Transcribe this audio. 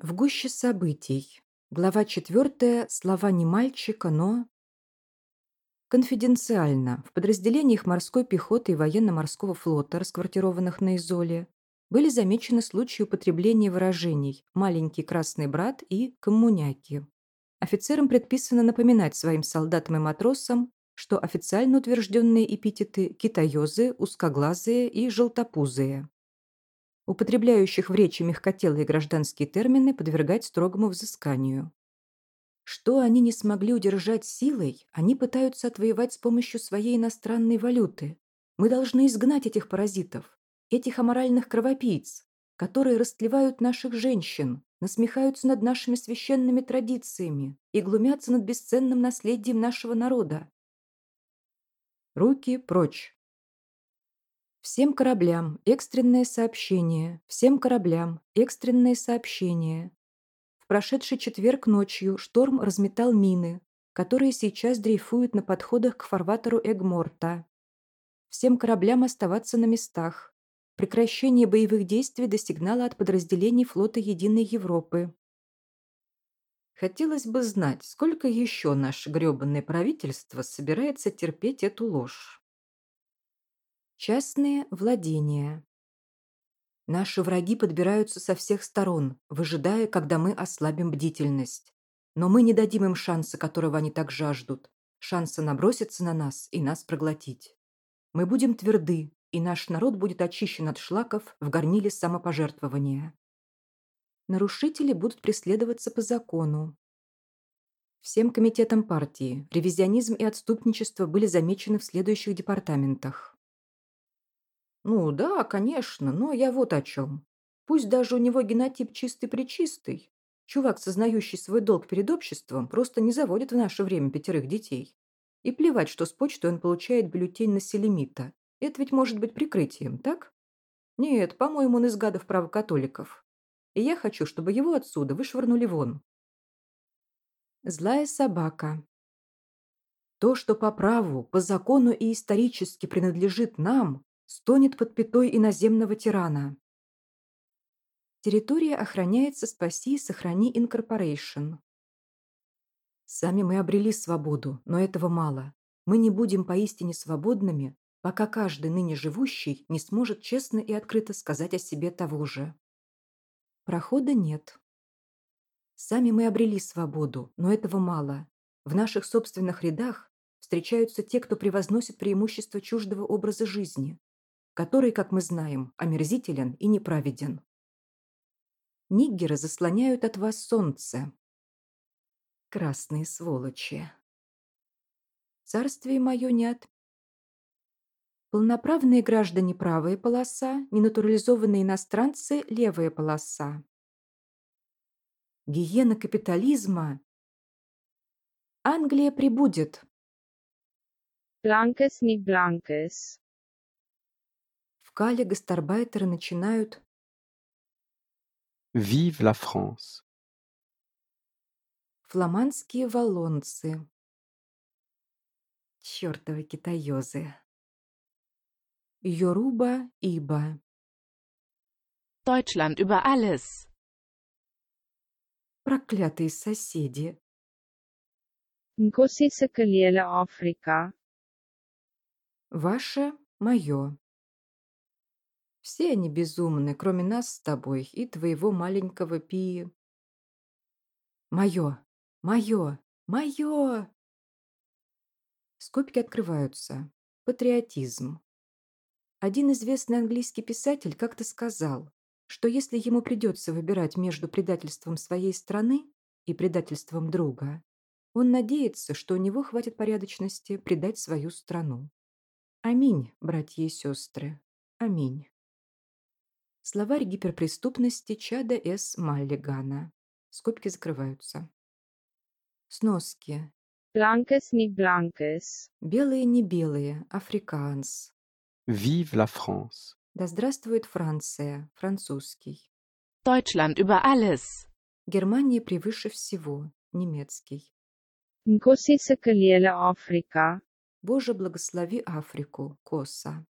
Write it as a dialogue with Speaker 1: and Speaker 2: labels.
Speaker 1: В гуще событий. Глава четвертая. Слова не мальчика, но... Конфиденциально. В подразделениях морской пехоты и военно-морского флота, расквартированных на Изоле, были замечены случаи употребления выражений «маленький красный брат» и «коммуняки». Офицерам предписано напоминать своим солдатам и матросам, что официально утвержденные эпитеты «китаёзы», «узкоглазые» и «желтопузые» употребляющих в речи мягкотелые гражданские термины, подвергать строгому взысканию. Что они не смогли удержать силой, они пытаются отвоевать с помощью своей иностранной валюты. Мы должны изгнать этих паразитов, этих аморальных кровопийц, которые растлевают наших женщин, насмехаются над нашими священными традициями и глумятся над бесценным наследием нашего народа. Руки прочь. Всем кораблям экстренное сообщение. Всем кораблям экстренное сообщение. В прошедший четверг ночью шторм разметал мины, которые сейчас дрейфуют на подходах к фарватеру Эгморта. Всем кораблям оставаться на местах. Прекращение боевых действий до сигнала от подразделений флота Единой Европы. Хотелось бы знать, сколько еще наше гребанное правительство собирается терпеть эту ложь. Частные владения. Наши враги подбираются со всех сторон, выжидая, когда мы ослабим бдительность. Но мы не дадим им шанса, которого они так жаждут, шанса наброситься на нас и нас проглотить. Мы будем тверды, и наш народ будет очищен от шлаков в горниле самопожертвования. Нарушители будут преследоваться по закону. Всем комитетам партии ревизионизм и отступничество были замечены в следующих департаментах. Ну да, конечно, но я вот о чем. Пусть даже у него генотип чистый-пречистый, чувак, сознающий свой долг перед обществом, просто не заводит в наше время пятерых детей. И плевать, что с почты он получает бюллетень на селемита. Это ведь может быть прикрытием, так? Нет, по-моему, он из гадов правокатоликов. И я хочу, чтобы его отсюда вышвырнули вон. Злая собака. То, что по праву, по закону и исторически принадлежит нам, стонет под пятой иноземного тирана. Территория охраняется «Спаси и сохрани Инкорпорейшн». Сами мы обрели свободу, но этого мало. Мы не будем поистине свободными, пока каждый ныне живущий не сможет честно и открыто сказать о себе того же. Прохода нет. Сами мы обрели свободу, но этого мало. В наших собственных рядах встречаются те, кто превозносит преимущество чуждого образа жизни, который, как мы знаем, омерзителен и неправеден. Ниггеры заслоняют от вас солнце. Красные сволочи. Царствие мое не от... Полноправные граждане – правая полоса, ненатурализованные иностранцы – левая полоса. Гиена капитализма. Англия прибудет.
Speaker 2: Бланкес не бланкес.
Speaker 1: Кале гастарбайтеры начинают
Speaker 3: Vive la France.
Speaker 1: Фламандские валонцы. Чёртовы китаёзы. Йоруба Иба.
Speaker 4: Deutschland über alles.
Speaker 1: Проклятые соседи.
Speaker 2: Nkosi Sekaliele Afrika.
Speaker 1: Ваше, мое. Все они безумны, кроме нас с тобой и твоего маленького Пи. Мое, мое, мое! Скобки открываются. Патриотизм. Один известный английский писатель как-то сказал, что если ему придется выбирать между предательством своей страны и предательством друга, он надеется, что у него хватит порядочности предать свою страну. Аминь, братья и сестры. Аминь. Словарь гиперпреступности Чада С. Маллигана. Скобки закрываются. Сноски.
Speaker 2: Blankes не blankes.
Speaker 1: Белые не белые. Африканс.
Speaker 3: Vive la France.
Speaker 1: Да здравствует Франция. Французский.
Speaker 4: Deutschland über alles.
Speaker 1: Германия превыше всего. Немецкий.
Speaker 2: Nkosi Sekaliele Afrika.
Speaker 1: Боже, благослови Африку. Коса.